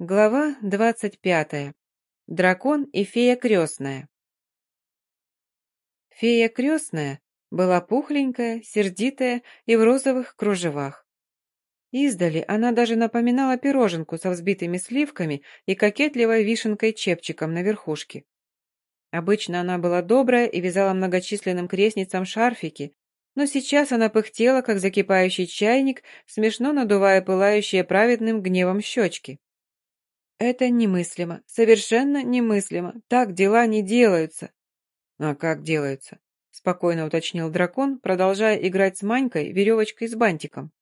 Глава двадцать пятая. Дракон и фея крестная. Фея крестная была пухленькая, сердитая и в розовых кружевах. Издали она даже напоминала пироженку со взбитыми сливками и кокетливой вишенкой-чепчиком на верхушке. Обычно она была добрая и вязала многочисленным крестницам шарфики, но сейчас она пыхтела, как закипающий чайник, смешно надувая пылающие праведным гневом щечки. «Это немыслимо, совершенно немыслимо. Так дела не делаются». «А как делаются?» — спокойно уточнил дракон, продолжая играть с Манькой веревочкой с бантиком.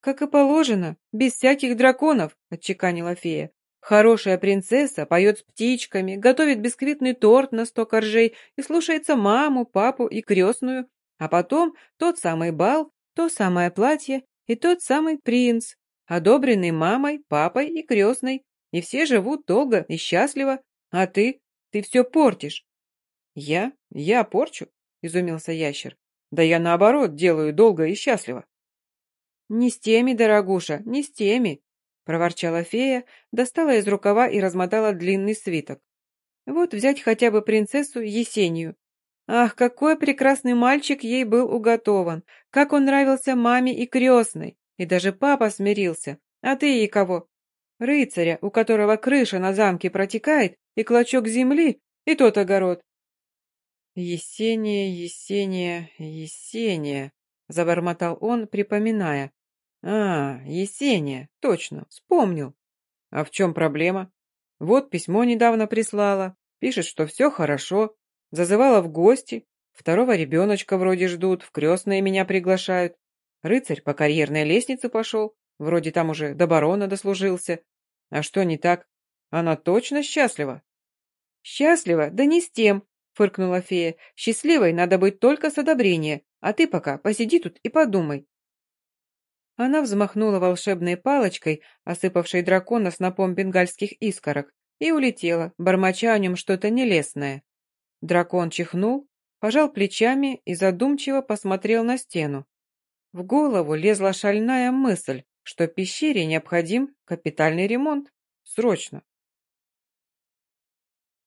«Как и положено, без всяких драконов», — отчеканила фея. «Хорошая принцесса поет с птичками, готовит бисквитный торт на сто коржей и слушается маму, папу и крестную, а потом тот самый бал, то самое платье и тот самый принц, одобренный мамой, папой и крестной, и все живут долго и счастливо, а ты, ты все портишь. Я? Я порчу? Изумился ящер. Да я наоборот делаю долго и счастливо. Не с теми, дорогуша, не с теми, проворчала фея, достала из рукава и размотала длинный свиток. Вот взять хотя бы принцессу Есению. Ах, какой прекрасный мальчик ей был уготован, как он нравился маме и крестной, и даже папа смирился. А ты ей кого? Рыцаря, у которого крыша на замке протекает, и клочок земли, и тот огород. «Есения, Есения, Есения», — забормотал он, припоминая. «А, Есения, точно, вспомнил. А в чем проблема? Вот письмо недавно прислала, пишет, что все хорошо, Зазывала в гости. Второго ребеночка вроде ждут, в крестные меня приглашают. Рыцарь по карьерной лестнице пошел. Вроде там уже до барона дослужился. А что не так? Она точно счастлива? Счастлива? Да не с тем, фыркнула фея. Счастливой надо быть только с одобрения. А ты пока посиди тут и подумай. Она взмахнула волшебной палочкой, осыпавшей дракона снопом бенгальских искорок, и улетела, бормоча о нем что-то нелестное. Дракон чихнул, пожал плечами и задумчиво посмотрел на стену. В голову лезла шальная мысль, что пещере необходим капитальный ремонт. Срочно.